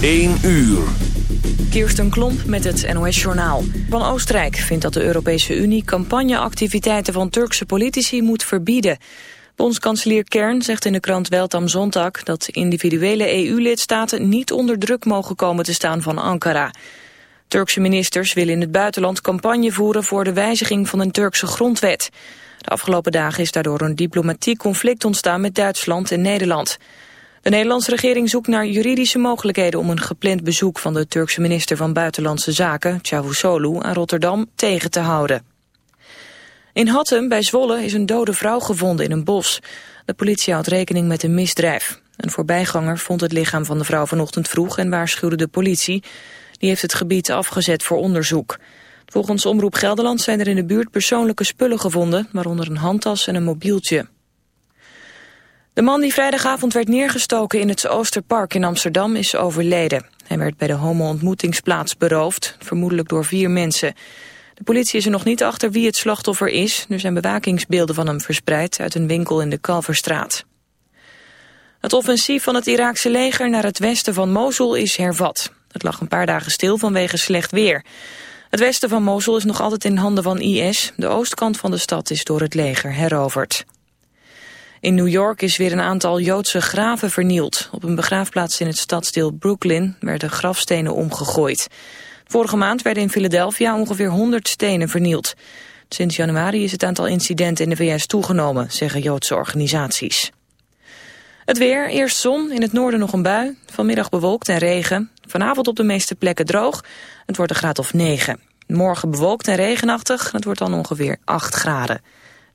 1 uur. Kirsten Klomp met het NOS-journaal. Van Oostenrijk vindt dat de Europese Unie campagneactiviteiten van Turkse politici moet verbieden. Bondskanselier Kern zegt in de krant Welt am dat individuele EU-lidstaten niet onder druk mogen komen te staan van Ankara. Turkse ministers willen in het buitenland campagne voeren voor de wijziging van een Turkse grondwet. De afgelopen dagen is daardoor een diplomatiek conflict ontstaan met Duitsland en Nederland. De Nederlandse regering zoekt naar juridische mogelijkheden om een gepland bezoek van de Turkse minister van Buitenlandse Zaken, Çavuşoğlu, aan Rotterdam tegen te houden. In Hattem bij Zwolle is een dode vrouw gevonden in een bos. De politie houdt rekening met een misdrijf. Een voorbijganger vond het lichaam van de vrouw vanochtend vroeg en waarschuwde de politie. Die heeft het gebied afgezet voor onderzoek. Volgens Omroep Gelderland zijn er in de buurt persoonlijke spullen gevonden, waaronder een handtas en een mobieltje. De man die vrijdagavond werd neergestoken in het Oosterpark in Amsterdam is overleden. Hij werd bij de homo-ontmoetingsplaats beroofd, vermoedelijk door vier mensen. De politie is er nog niet achter wie het slachtoffer is. Er zijn bewakingsbeelden van hem verspreid uit een winkel in de Kalverstraat. Het offensief van het Iraakse leger naar het westen van Mosul is hervat. Het lag een paar dagen stil vanwege slecht weer. Het westen van Mosul is nog altijd in handen van IS. De oostkant van de stad is door het leger heroverd. In New York is weer een aantal Joodse graven vernield. Op een begraafplaats in het stadsdeel Brooklyn werden grafstenen omgegooid. Vorige maand werden in Philadelphia ongeveer 100 stenen vernield. Sinds januari is het aantal incidenten in de VS toegenomen, zeggen Joodse organisaties. Het weer, eerst zon, in het noorden nog een bui. Vanmiddag bewolkt en regen. Vanavond op de meeste plekken droog. Het wordt een graad of 9. Morgen bewolkt en regenachtig. Het wordt dan ongeveer 8 graden.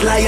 Place,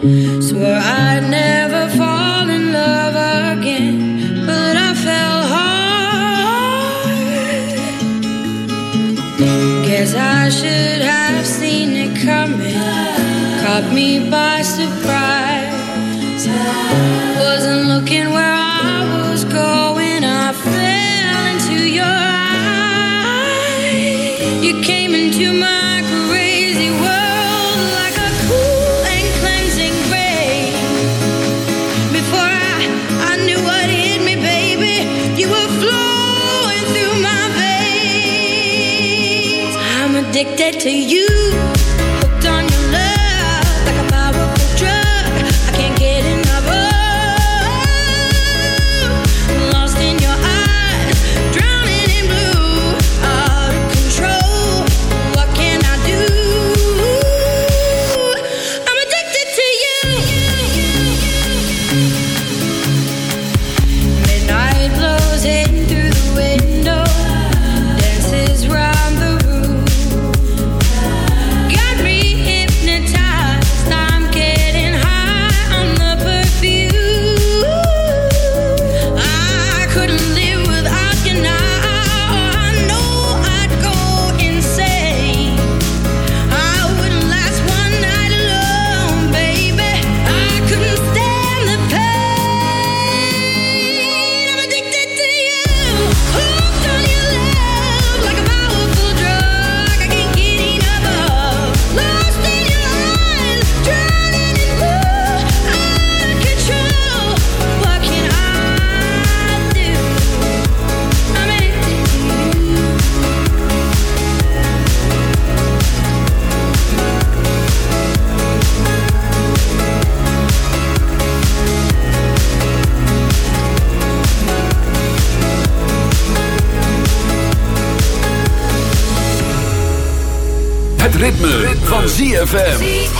Swore I'd never fall in love again, but I fell hard. Guess I should have seen it coming, caught me by surprise. to you. ritme, van ZFM.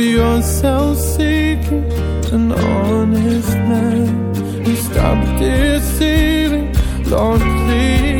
Yourself seeking An honest man. Who stop deceiving Lord, please.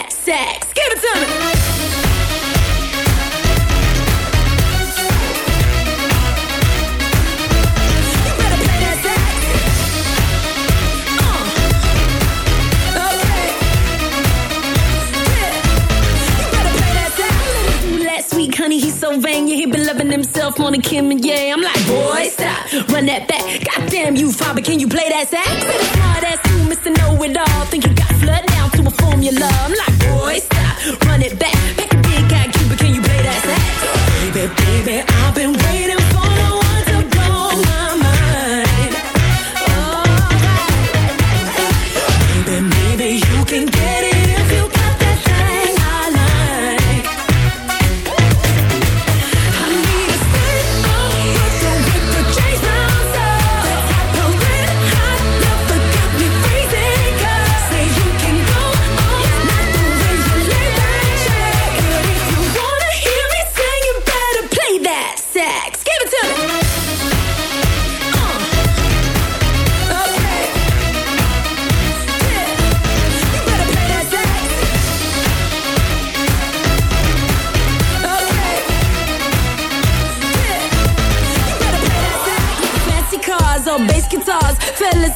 sex, sex. Give it to me. Last uh. week, honey, he's so vain. Yeah, he been loving himself on a Kim and yeah. I'm like, boy, stop. Run that back. Goddamn you, father. Can you play that sax? Smart ass, you, Mr. Know It All. Think you got flood down perform. I'm like, boy, stop, run it back. Pack a big guy, Cuba, can you play that sax? Baby, baby,